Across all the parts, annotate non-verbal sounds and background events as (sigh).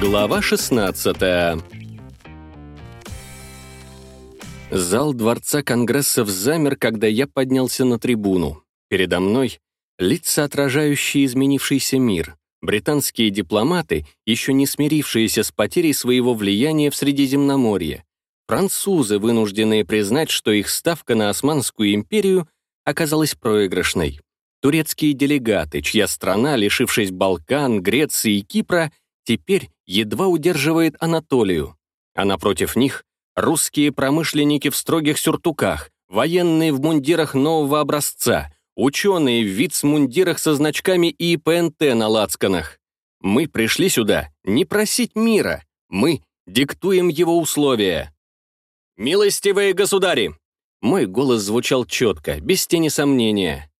Глава 16 Зал Дворца Конгрессов замер, когда я поднялся на трибуну. Передо мной лица, отражающие изменившийся мир, британские дипломаты, еще не смирившиеся с потерей своего влияния в Средиземноморье, французы, вынужденные признать, что их ставка на Османскую империю оказалась проигрышной, турецкие делегаты, чья страна, лишившись Балкан, Греции и Кипра, теперь едва удерживает Анатолию, а напротив них — русские промышленники в строгих сюртуках, военные в мундирах нового образца, ученые в вицмундирах со значками ИПНТ на лацканах. Мы пришли сюда не просить мира, мы диктуем его условия. «Милостивые государи!» Мой голос звучал четко, без тени сомнения.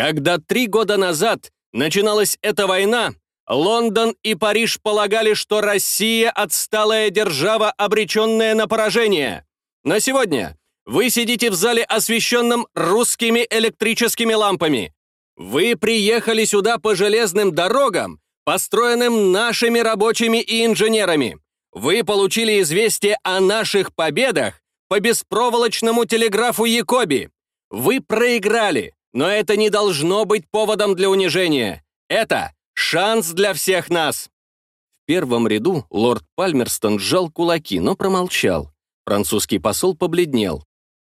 «Когда три года назад начиналась эта война, Лондон и Париж полагали, что Россия — отсталая держава, обреченная на поражение. Но сегодня вы сидите в зале, освещенном русскими электрическими лампами. Вы приехали сюда по железным дорогам, построенным нашими рабочими и инженерами. Вы получили известие о наших победах по беспроволочному телеграфу Якоби. Вы проиграли, но это не должно быть поводом для унижения. Это Шанс для всех нас!» В первом ряду лорд Пальмерстон сжал кулаки, но промолчал. Французский посол побледнел.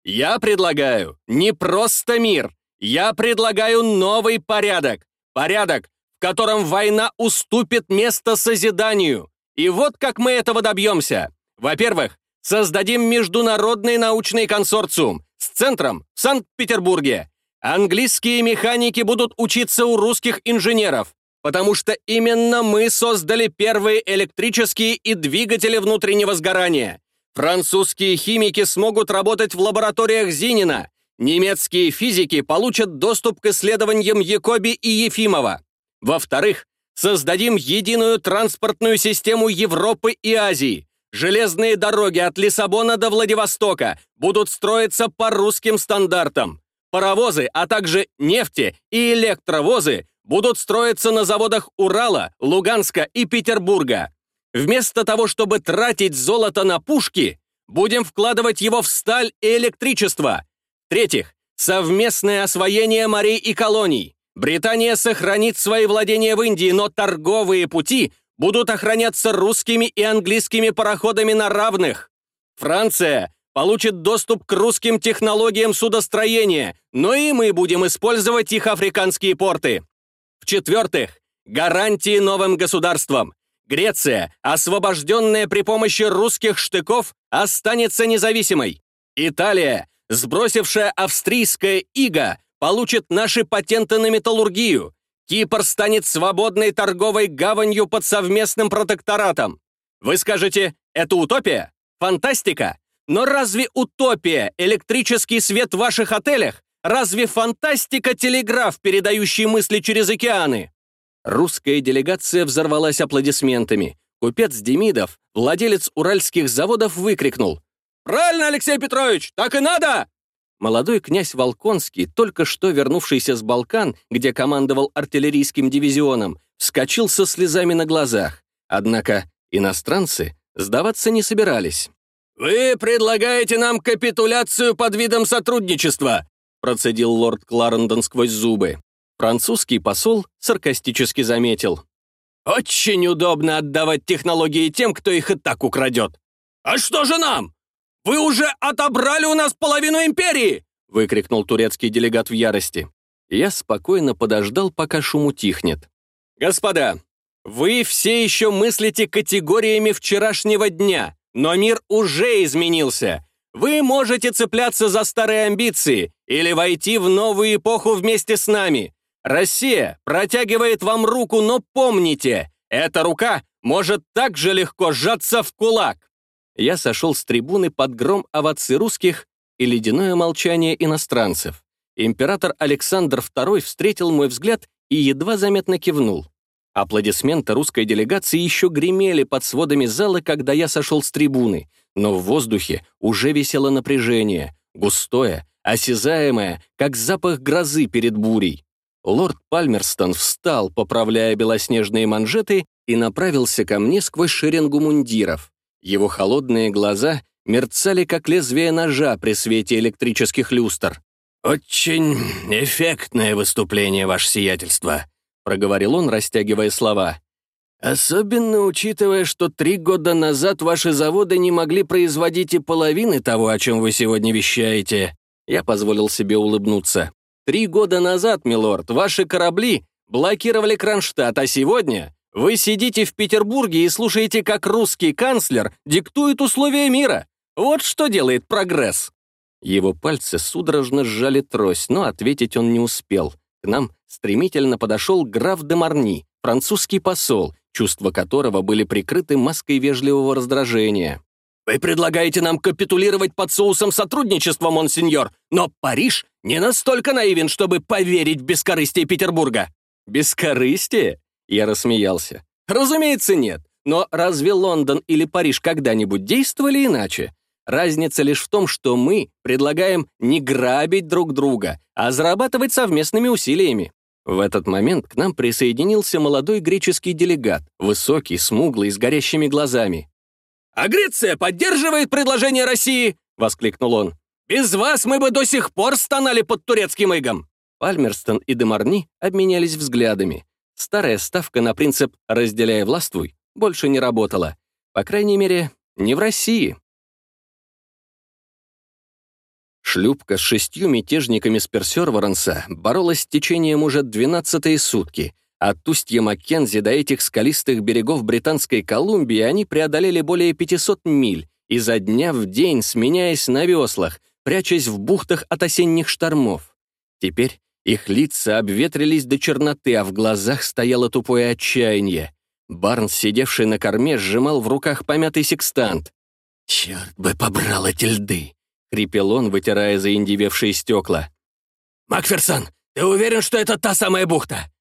«Я предлагаю не просто мир, я предлагаю новый порядок. Порядок, в котором война уступит место созиданию. И вот как мы этого добьемся. Во-первых, создадим международный научный консорциум с центром в Санкт-Петербурге. Английские механики будут учиться у русских инженеров потому что именно мы создали первые электрические и двигатели внутреннего сгорания. Французские химики смогут работать в лабораториях Зинина. Немецкие физики получат доступ к исследованиям Якоби и Ефимова. Во-вторых, создадим единую транспортную систему Европы и Азии. Железные дороги от Лиссабона до Владивостока будут строиться по русским стандартам. Паровозы, а также нефти и электровозы будут строиться на заводах Урала, Луганска и Петербурга. Вместо того, чтобы тратить золото на пушки, будем вкладывать его в сталь и электричество. В-третьих, совместное освоение морей и колоний. Британия сохранит свои владения в Индии, но торговые пути будут охраняться русскими и английскими пароходами на равных. Франция получит доступ к русским технологиям судостроения, но и мы будем использовать их африканские порты. В-четвертых, гарантии новым государствам. Греция, освобожденная при помощи русских штыков, останется независимой. Италия, сбросившая австрийское иго, получит наши патенты на металлургию. Кипр станет свободной торговой гаванью под совместным протекторатом. Вы скажете, это утопия? Фантастика? Но разве утопия, электрический свет в ваших отелях, Разве фантастика телеграф, передающий мысли через океаны? Русская делегация взорвалась аплодисментами. Купец Демидов, владелец уральских заводов, выкрикнул. «Правильно, Алексей Петрович, так и надо!» Молодой князь Волконский, только что вернувшийся с Балкан, где командовал артиллерийским дивизионом, вскочил со слезами на глазах. Однако иностранцы сдаваться не собирались. «Вы предлагаете нам капитуляцию под видом сотрудничества процедил лорд Кларендон сквозь зубы. Французский посол саркастически заметил. «Очень удобно отдавать технологии тем, кто их и так украдет». «А что же нам? Вы уже отобрали у нас половину империи!» выкрикнул турецкий делегат в ярости. Я спокойно подождал, пока шум утихнет. «Господа, вы все еще мыслите категориями вчерашнего дня, но мир уже изменился. Вы можете цепляться за старые амбиции или войти в новую эпоху вместе с нами. Россия протягивает вам руку, но помните, эта рука может так же легко сжаться в кулак. Я сошел с трибуны под гром оваций русских и ледяное молчание иностранцев. Император Александр II встретил мой взгляд и едва заметно кивнул. Аплодисменты русской делегации еще гремели под сводами зала, когда я сошел с трибуны, но в воздухе уже висело напряжение, густое, осязаемое, как запах грозы перед бурей. Лорд Пальмерстон встал, поправляя белоснежные манжеты, и направился ко мне сквозь шеренгу мундиров. Его холодные глаза мерцали, как лезвие ножа при свете электрических люстр. «Очень эффектное выступление, ваше сиятельство», — проговорил он, растягивая слова. «Особенно учитывая, что три года назад ваши заводы не могли производить и половины того, о чем вы сегодня вещаете». Я позволил себе улыбнуться. «Три года назад, милорд, ваши корабли блокировали Кронштадт, а сегодня вы сидите в Петербурге и слушаете, как русский канцлер диктует условия мира. Вот что делает прогресс». Его пальцы судорожно сжали трость, но ответить он не успел. К нам стремительно подошел граф де Марни, французский посол, чувства которого были прикрыты маской вежливого раздражения. «Вы предлагаете нам капитулировать под соусом сотрудничества, монсеньор, но Париж не настолько наивен, чтобы поверить в бескорыстие Петербурга». «Бескорыстие?» — я рассмеялся. «Разумеется, нет. Но разве Лондон или Париж когда-нибудь действовали иначе? Разница лишь в том, что мы предлагаем не грабить друг друга, а зарабатывать совместными усилиями. В этот момент к нам присоединился молодой греческий делегат, высокий, смуглый, с горящими глазами. «А Греция поддерживает предложение России!» — воскликнул он. «Без вас мы бы до сих пор стонали под турецким игом!» Пальмерстон и Демарни обменялись взглядами. Старая ставка на принцип «разделяй властвуй» больше не работала. По крайней мере, не в России. Шлюпка с шестью мятежниками с Персерворенса боролась с течением уже двенадцатые сутки. От устья Маккензи до этих скалистых берегов Британской Колумбии они преодолели более 500 миль, изо дня в день сменяясь на веслах, прячась в бухтах от осенних штормов. Теперь их лица обветрились до черноты, а в глазах стояло тупое отчаяние. Барнс, сидевший на корме, сжимал в руках помятый секстант. «Черт бы побрал эти льды!» — хрипел он, вытирая заиндевевшие стекла. «Макферсон, ты уверен, что это та самая бухта?»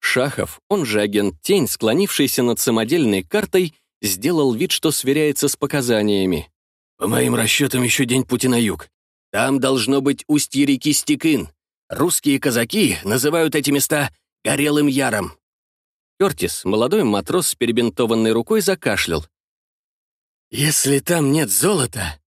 Шахов, он же агент Тень, склонившийся над самодельной картой, сделал вид, что сверяется с показаниями. «По моим расчетам, еще день пути на юг. Там должно быть устье реки Стекин. Русские казаки называют эти места Горелым Яром». Кертис, молодой матрос с перебинтованной рукой, закашлял. «Если там нет золота,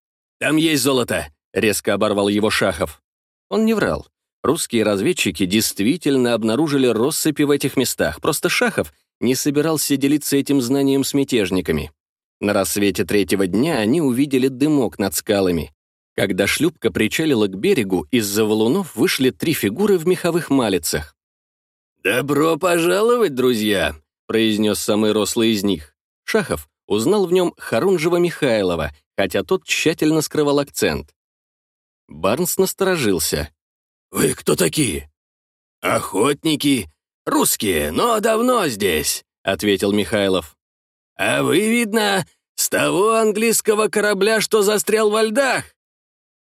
«Там есть золото!» — резко оборвал его Шахов. Он не врал. Русские разведчики действительно обнаружили россыпи в этих местах, просто Шахов не собирался делиться этим знанием с мятежниками. На рассвете третьего дня они увидели дымок над скалами. Когда шлюпка причалила к берегу, из-за валунов вышли три фигуры в меховых малицах. «Добро пожаловать, друзья!» — произнес самый рослый из них. Шахов узнал в нем Харунжева Михайлова, хотя тот тщательно скрывал акцент. Барнс насторожился. «Вы кто такие?» «Охотники. Русские, но давно здесь», — ответил Михайлов. «А вы, видно, с того английского корабля, что застрял во льдах?»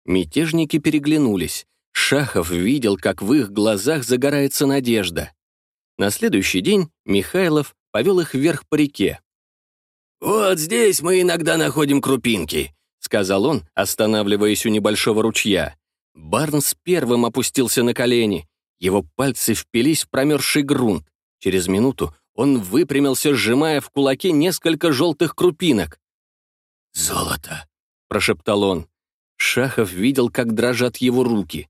Мятежники переглянулись. Шахов видел, как в их глазах загорается надежда. На следующий день Михайлов повел их вверх по реке. «Вот здесь мы иногда находим крупинки», — сказал он, останавливаясь у небольшого ручья. Барнс первым опустился на колени. Его пальцы впились в промерзший грунт. Через минуту он выпрямился, сжимая в кулаке несколько желтых крупинок. «Золото», — прошептал он. Шахов видел, как дрожат его руки.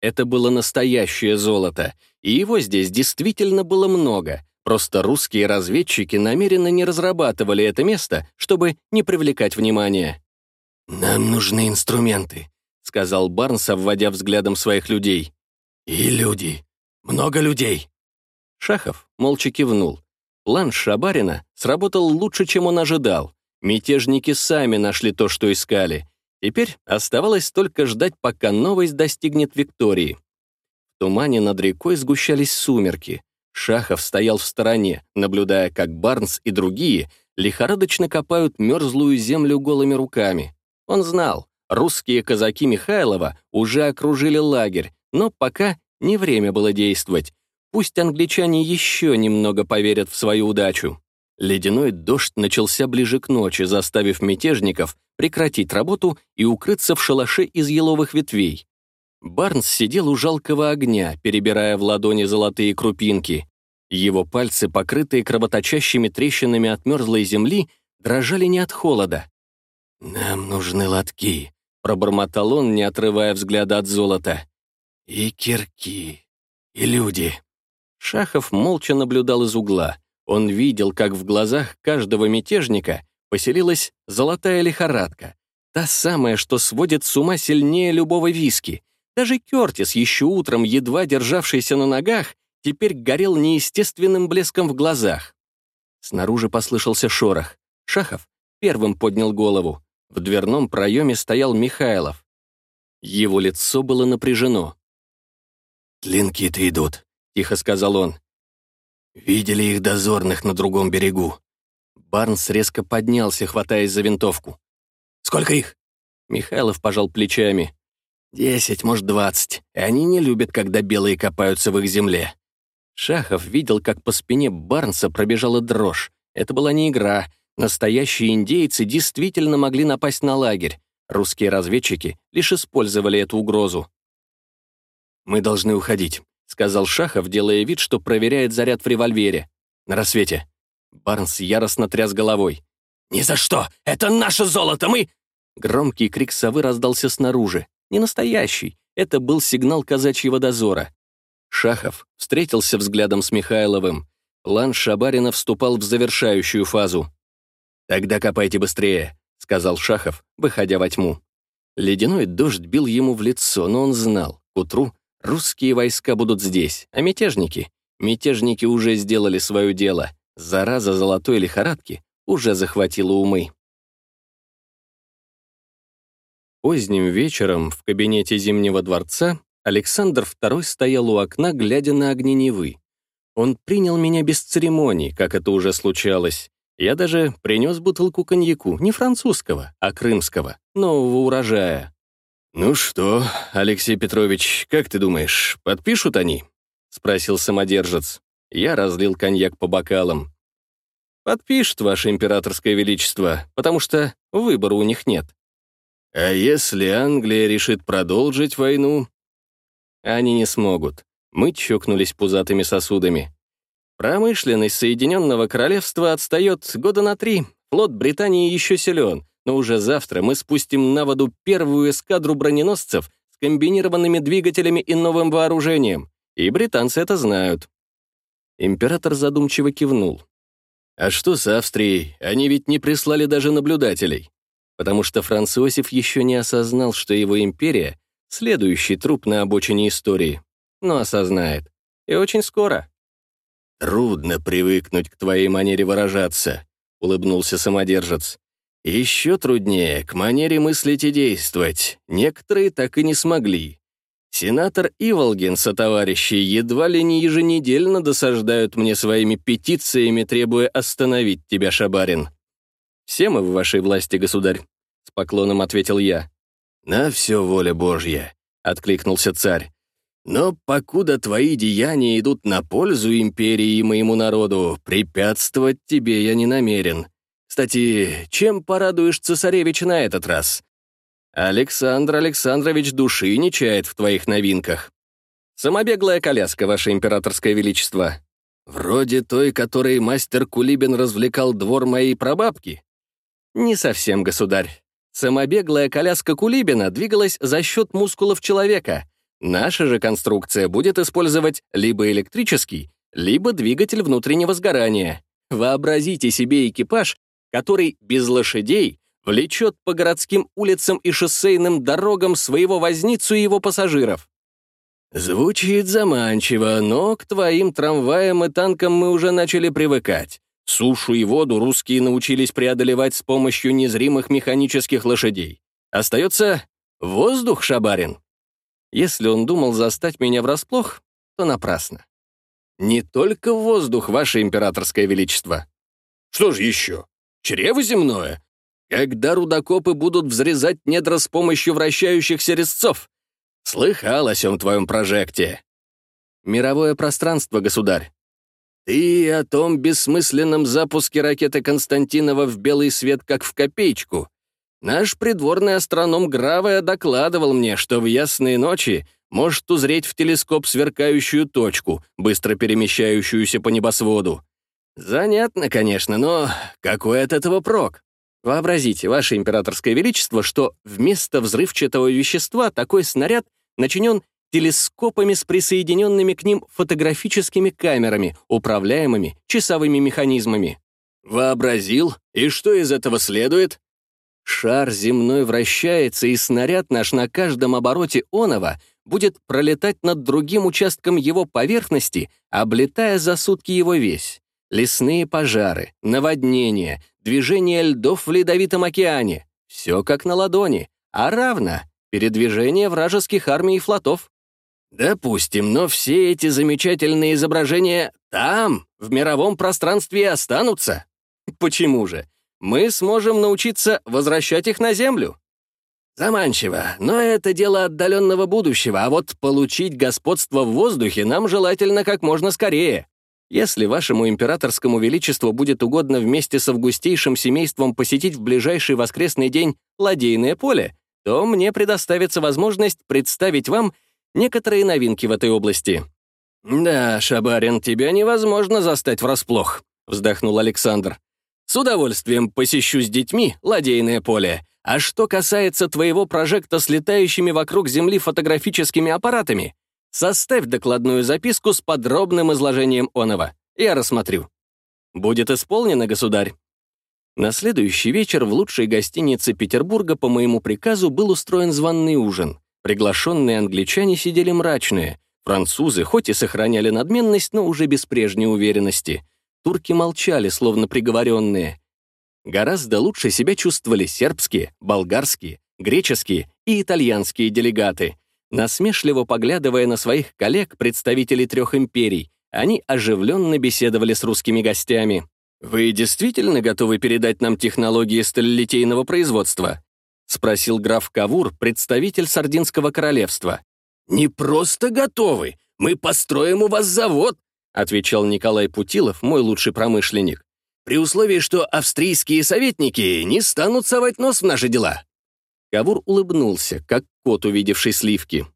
Это было настоящее золото, и его здесь действительно было много. Просто русские разведчики намеренно не разрабатывали это место, чтобы не привлекать внимания. «Нам нужны инструменты», — сказал Барнс, обводя взглядом своих людей. «И люди. Много людей». Шахов молча кивнул. План Шабарина сработал лучше, чем он ожидал. Мятежники сами нашли то, что искали. Теперь оставалось только ждать, пока новость достигнет Виктории. В тумане над рекой сгущались сумерки. Шахов стоял в стороне, наблюдая, как Барнс и другие лихорадочно копают мерзлую землю голыми руками. Он знал, русские казаки Михайлова уже окружили лагерь, но пока не время было действовать. Пусть англичане еще немного поверят в свою удачу. Ледяной дождь начался ближе к ночи, заставив мятежников прекратить работу и укрыться в шалаше из еловых ветвей. Барнс сидел у жалкого огня, перебирая в ладони золотые крупинки. Его пальцы, покрытые кровоточащими трещинами от мерзлой земли, дрожали не от холода. «Нам нужны лотки», — пробормотал он, не отрывая взгляда от золота. «И кирки, и люди». Шахов молча наблюдал из угла. Он видел, как в глазах каждого мятежника поселилась золотая лихорадка. Та самая, что сводит с ума сильнее любого виски. Даже Кертис, еще утром едва державшийся на ногах, теперь горел неестественным блеском в глазах. Снаружи послышался шорох. Шахов первым поднял голову. В дверном проеме стоял Михайлов. Его лицо было напряжено. «Клинки-то идут», — тихо сказал он. «Видели их дозорных на другом берегу». Барнс резко поднялся, хватаясь за винтовку. «Сколько их?» Михайлов пожал плечами. «Десять, может, двадцать. И они не любят, когда белые копаются в их земле». Шахов видел, как по спине Барнса пробежала дрожь. Это была не игра. Настоящие индейцы действительно могли напасть на лагерь. Русские разведчики лишь использовали эту угрозу. «Мы должны уходить», — сказал Шахов, делая вид, что проверяет заряд в револьвере. «На рассвете». Барнс яростно тряс головой. «Ни за что! Это наше золото! Мы...» Громкий крик совы раздался снаружи. Не настоящий. Это был сигнал казачьего дозора. Шахов встретился взглядом с Михайловым. План Шабарина вступал в завершающую фазу. «Тогда копайте быстрее», — сказал Шахов, выходя во тьму. Ледяной дождь бил ему в лицо, но он знал, к утру русские войска будут здесь, а мятежники? Мятежники уже сделали свое дело. Зараза золотой лихорадки уже захватила умы. Поздним вечером в кабинете Зимнего дворца Александр II стоял у окна, глядя на огни Невы. Он принял меня без церемоний, как это уже случалось. Я даже принес бутылку коньяку, не французского, а крымского, нового урожая. «Ну что, Алексей Петрович, как ты думаешь, подпишут они?» — спросил самодержец. Я разлил коньяк по бокалам. «Подпишут, Ваше Императорское Величество, потому что выбора у них нет. А если Англия решит продолжить войну? Они не смогут. Мы чокнулись пузатыми сосудами. Промышленность Соединенного Королевства отстает года на три. Флот Британии еще силен, но уже завтра мы спустим на воду первую эскадру броненосцев с комбинированными двигателями и новым вооружением. И британцы это знают. Император задумчиво кивнул. А что с Австрией? Они ведь не прислали даже наблюдателей потому что Франц Иосиф еще не осознал, что его империя — следующий труп на обочине истории. Но осознает. И очень скоро. «Трудно привыкнуть к твоей манере выражаться», — улыбнулся самодержец. «Еще труднее к манере мыслить и действовать. Некоторые так и не смогли. Сенатор Иволгин со товарищи едва ли не еженедельно досаждают мне своими петициями, требуя остановить тебя, Шабарин. «Все мы в вашей власти, государь», — с поклоном ответил я. «На все воля Божья», — откликнулся царь. «Но покуда твои деяния идут на пользу империи и моему народу, препятствовать тебе я не намерен. Кстати, чем порадуешь цесаревич на этот раз? Александр Александрович души не чает в твоих новинках. Самобеглая коляска, ваше императорское величество. Вроде той, которой мастер Кулибин развлекал двор моей прабабки. Не совсем, государь. Самобеглая коляска Кулибина двигалась за счет мускулов человека. Наша же конструкция будет использовать либо электрический, либо двигатель внутреннего сгорания. Вообразите себе экипаж, который без лошадей влечет по городским улицам и шоссейным дорогам своего возницу и его пассажиров. Звучит заманчиво, но к твоим трамваям и танкам мы уже начали привыкать. Сушу и воду русские научились преодолевать с помощью незримых механических лошадей. Остается воздух, Шабарин. Если он думал застать меня врасплох, то напрасно. Не только воздух, ваше императорское величество. Что же еще? Чрево земное? Когда рудокопы будут взрезать недра с помощью вращающихся резцов? Слыхал о сём твоем прожекте. Мировое пространство, государь. Ты о том бессмысленном запуске ракеты Константинова в белый свет, как в копеечку. Наш придворный астроном Гравая докладывал мне, что в ясные ночи может узреть в телескоп сверкающую точку, быстро перемещающуюся по небосводу. Занятно, конечно, но какой от этого прок? Вообразите, Ваше Императорское Величество, что вместо взрывчатого вещества такой снаряд начинен телескопами с присоединенными к ним фотографическими камерами, управляемыми часовыми механизмами. Вообразил? И что из этого следует? Шар земной вращается, и снаряд наш на каждом обороте онова будет пролетать над другим участком его поверхности, облетая за сутки его весь. Лесные пожары, наводнения, движение льдов в ледовитом океане — все как на ладони, а равно передвижение вражеских армий и флотов. Допустим, но все эти замечательные изображения там, в мировом пространстве, останутся. (laughs) Почему же? Мы сможем научиться возвращать их на Землю. Заманчиво, но это дело отдаленного будущего, а вот получить господство в воздухе нам желательно как можно скорее. Если вашему императорскому величеству будет угодно вместе с августейшим семейством посетить в ближайший воскресный день ладейное поле, то мне предоставится возможность представить вам некоторые новинки в этой области». «Да, Шабарин, тебя невозможно застать врасплох», — вздохнул Александр. «С удовольствием посещу с детьми ладейное поле. А что касается твоего прожекта с летающими вокруг Земли фотографическими аппаратами, составь докладную записку с подробным изложением оного. Я рассмотрю». «Будет исполнено, государь». На следующий вечер в лучшей гостинице Петербурга по моему приказу был устроен званный ужин. Приглашенные англичане сидели мрачные. Французы хоть и сохраняли надменность, но уже без прежней уверенности. Турки молчали, словно приговоренные. Гораздо лучше себя чувствовали сербские, болгарские, греческие и итальянские делегаты. Насмешливо поглядывая на своих коллег, представителей трех империй, они оживленно беседовали с русскими гостями. «Вы действительно готовы передать нам технологии сталелитейного производства?» — спросил граф Кавур, представитель Сардинского королевства. «Не просто готовы, мы построим у вас завод», — отвечал Николай Путилов, мой лучший промышленник. «При условии, что австрийские советники не станут совать нос в наши дела». Кавур улыбнулся, как кот, увидевший сливки.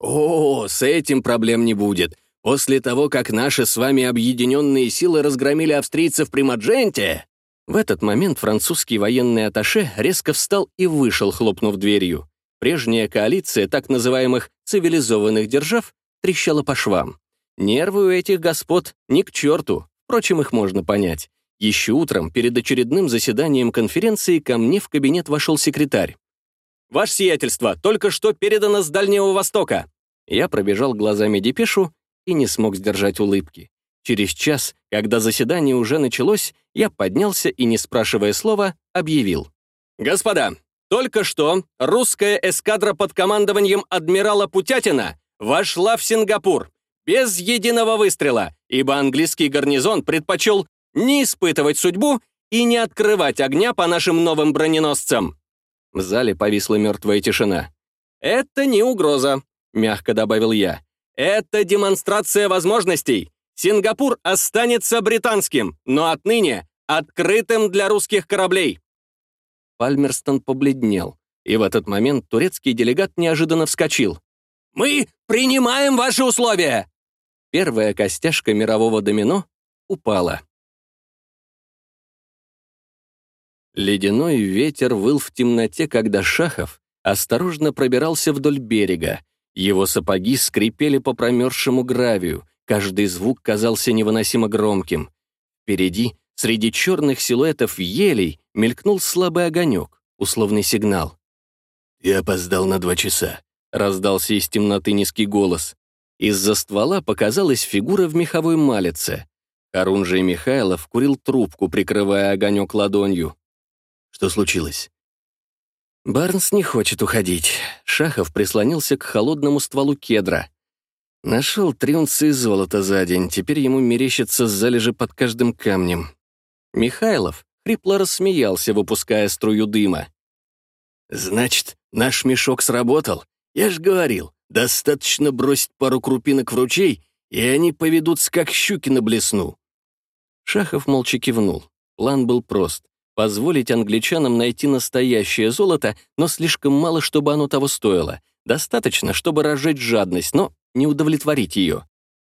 «О, с этим проблем не будет. После того, как наши с вами объединенные силы разгромили австрийцев при Мадженте...» В этот момент французский военный атташе резко встал и вышел, хлопнув дверью. Прежняя коалиция так называемых «цивилизованных держав» трещала по швам. Нервы у этих господ ни к черту, впрочем, их можно понять. Еще утром, перед очередным заседанием конференции, ко мне в кабинет вошел секретарь. «Ваше сиятельство, только что передано с Дальнего Востока!» Я пробежал глазами депешу и не смог сдержать улыбки. Через час, когда заседание уже началось, я поднялся и, не спрашивая слова, объявил. «Господа, только что русская эскадра под командованием адмирала Путятина вошла в Сингапур без единого выстрела, ибо английский гарнизон предпочел не испытывать судьбу и не открывать огня по нашим новым броненосцам». В зале повисла мертвая тишина. «Это не угроза», — мягко добавил я. Это демонстрация возможностей. Сингапур останется британским, но отныне открытым для русских кораблей. Пальмерстон побледнел, и в этот момент турецкий делегат неожиданно вскочил. «Мы принимаем ваши условия!» Первая костяшка мирового домино упала. Ледяной ветер выл в темноте, когда Шахов осторожно пробирался вдоль берега, его сапоги скрипели по промерзшему гравию, каждый звук казался невыносимо громким. Впереди, среди черных силуэтов елей, мелькнул слабый огонек, условный сигнал. «Я опоздал на два часа», — раздался из темноты низкий голос. Из-за ствола показалась фигура в меховой малице. Харун Михайлов курил трубку, прикрывая огонек ладонью. «Что случилось?» Барнс не хочет уходить. Шахов прислонился к холодному стволу кедра. Нашел три унции золота за день, теперь ему мерещится залежи под каждым камнем. Михайлов хрипло рассмеялся, выпуская струю дыма. «Значит, наш мешок сработал? Я ж говорил, достаточно бросить пару крупинок в ручей, и они поведутся, как щуки на блесну». Шахов молча кивнул. План был прост Позволить англичанам найти настоящее золото, но слишком мало, чтобы оно того стоило. Достаточно, чтобы разжечь жадность, но не удовлетворить ее.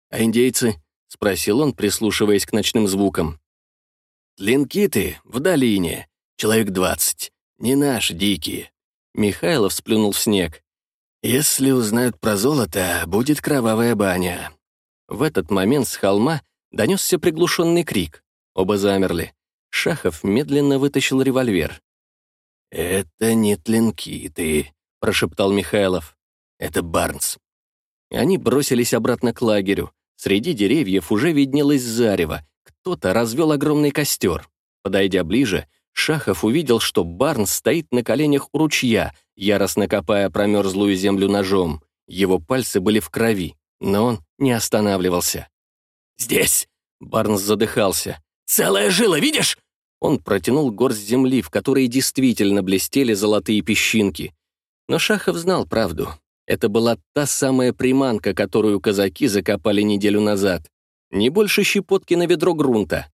«А индейцы?» — спросил он, прислушиваясь к ночным звукам. «Тлинкиты в долине. Человек двадцать. Не наши, дикие». Михайлов сплюнул в снег. «Если узнают про золото, будет кровавая баня». В этот момент с холма донесся приглушенный крик. Оба замерли. Шахов медленно вытащил револьвер. «Это не Тлинкиты», — прошептал Михайлов. «Это Барнс». Они бросились обратно к лагерю. Среди деревьев уже виднелось зарево. Кто-то развел огромный костер. Подойдя ближе, Шахов увидел, что Барнс стоит на коленях у ручья, яростно копая промерзлую землю ножом. Его пальцы были в крови, но он не останавливался. «Здесь!» — Барнс задыхался. «Целая жила, видишь?» Он протянул горсть земли, в которой действительно блестели золотые песчинки. Но Шахов знал правду. Это была та самая приманка, которую казаки закопали неделю назад. Не больше щепотки на ведро грунта.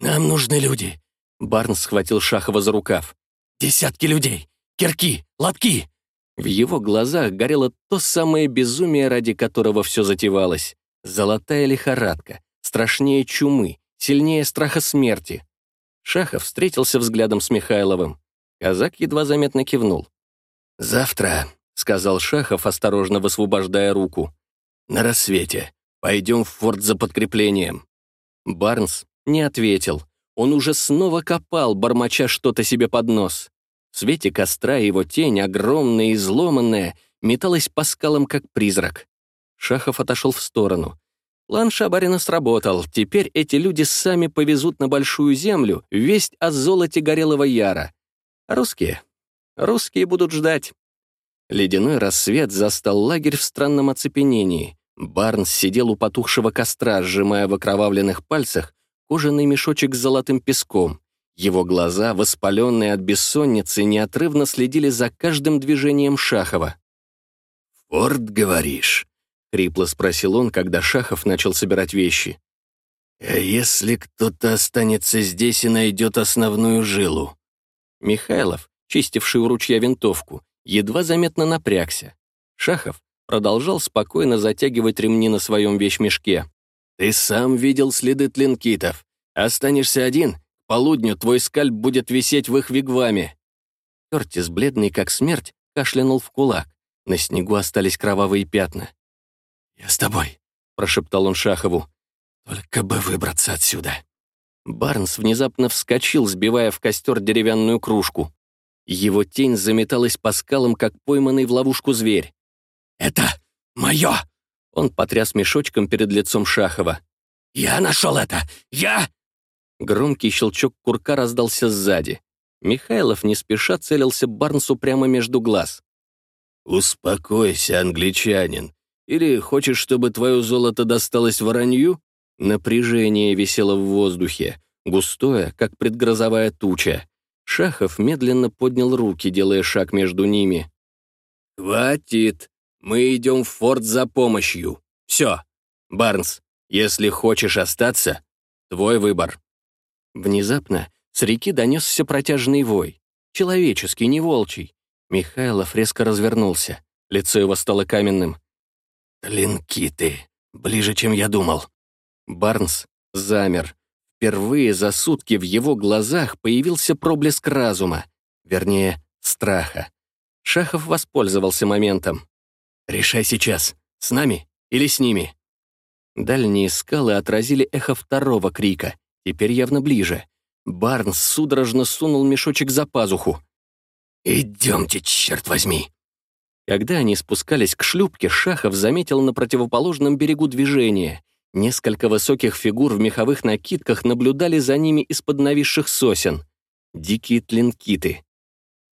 «Нам нужны люди», — Барнс схватил Шахова за рукав. «Десятки людей! Кирки! Лотки!» В его глазах горело то самое безумие, ради которого все затевалось. Золотая лихорадка, страшнее чумы, сильнее страха смерти. Шахов встретился взглядом с Михайловым. Казак едва заметно кивнул. «Завтра», — сказал Шахов, осторожно высвобождая руку, — «на рассвете. Пойдем в форт за подкреплением». Барнс не ответил. Он уже снова копал, бормоча что-то себе под нос. В свете костра его тень, огромная и изломанная, металась по скалам, как призрак. Шахов отошел в сторону. План Шабарина сработал. Теперь эти люди сами повезут на Большую Землю весть о золоте Горелого Яра. Русские? Русские будут ждать. Ледяной рассвет застал лагерь в странном оцепенении. Барнс сидел у потухшего костра, сжимая в окровавленных пальцах кожаный мешочек с золотым песком. Его глаза, воспаленные от бессонницы, неотрывно следили за каждым движением Шахова. «Форд, говоришь?» — хрипло спросил он, когда Шахов начал собирать вещи. «А если кто-то останется здесь и найдет основную жилу?» Михайлов, чистивший у ручья винтовку, едва заметно напрягся. Шахов продолжал спокойно затягивать ремни на своем вещмешке. «Ты сам видел следы тлинкитов. Останешься один, полудню твой скальп будет висеть в их вигваме». Кертис, бледный как смерть, кашлянул в кулак. На снегу остались кровавые пятна. «Я с тобой», — прошептал он Шахову. «Только бы выбраться отсюда». Барнс внезапно вскочил, сбивая в костер деревянную кружку. Его тень заметалась по скалам, как пойманный в ловушку зверь. «Это мое!» Он потряс мешочком перед лицом Шахова. «Я нашел это! Я...» Громкий щелчок курка раздался сзади. Михайлов не спеша целился Барнсу прямо между глаз. «Успокойся, англичанин. Или хочешь, чтобы твое золото досталось воронью?» Напряжение висело в воздухе, густое, как предгрозовая туча. Шахов медленно поднял руки, делая шаг между ними. «Хватит! Мы идем в форт за помощью. Все. Барнс, если хочешь остаться, твой выбор». Внезапно с реки донесся протяжный вой. Человеческий, не волчий. Михайлов резко развернулся. Лицо его стало каменным. «Клинки ты! Ближе, чем я думал!» Барнс замер. Впервые за сутки в его глазах появился проблеск разума. Вернее, страха. Шахов воспользовался моментом. «Решай сейчас, с нами или с ними?» Дальние скалы отразили эхо второго крика, теперь явно ближе. Барнс судорожно сунул мешочек за пазуху. «Идемте, черт возьми!» Когда они спускались к шлюпке, Шахов заметил на противоположном берегу движение. Несколько высоких фигур в меховых накидках наблюдали за ними из-под нависших сосен. Дикие тлинкиты.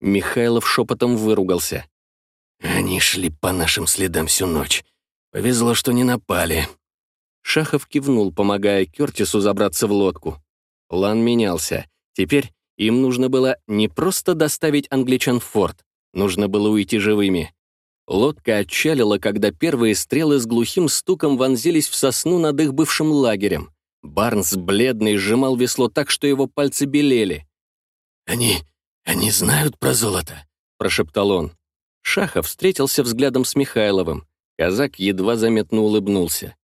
Михайлов шепотом выругался. «Они шли по нашим следам всю ночь. Повезло, что не напали». Шахов кивнул, помогая Кертису забраться в лодку. План менялся. Теперь им нужно было не просто доставить англичан в форт, нужно было уйти живыми. Лодка отчалила, когда первые стрелы с глухим стуком вонзились в сосну над их бывшим лагерем. Барнс, бледный, сжимал весло так, что его пальцы белели. Они... они знают про золото?» — прошептал он. Шахов встретился взглядом с Михайловым. Казак едва заметно улыбнулся.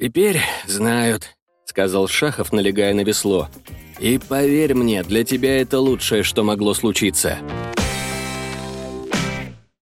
«Теперь знают», — сказал Шахов, налегая на весло. «И поверь мне, для тебя это лучшее, что могло случиться».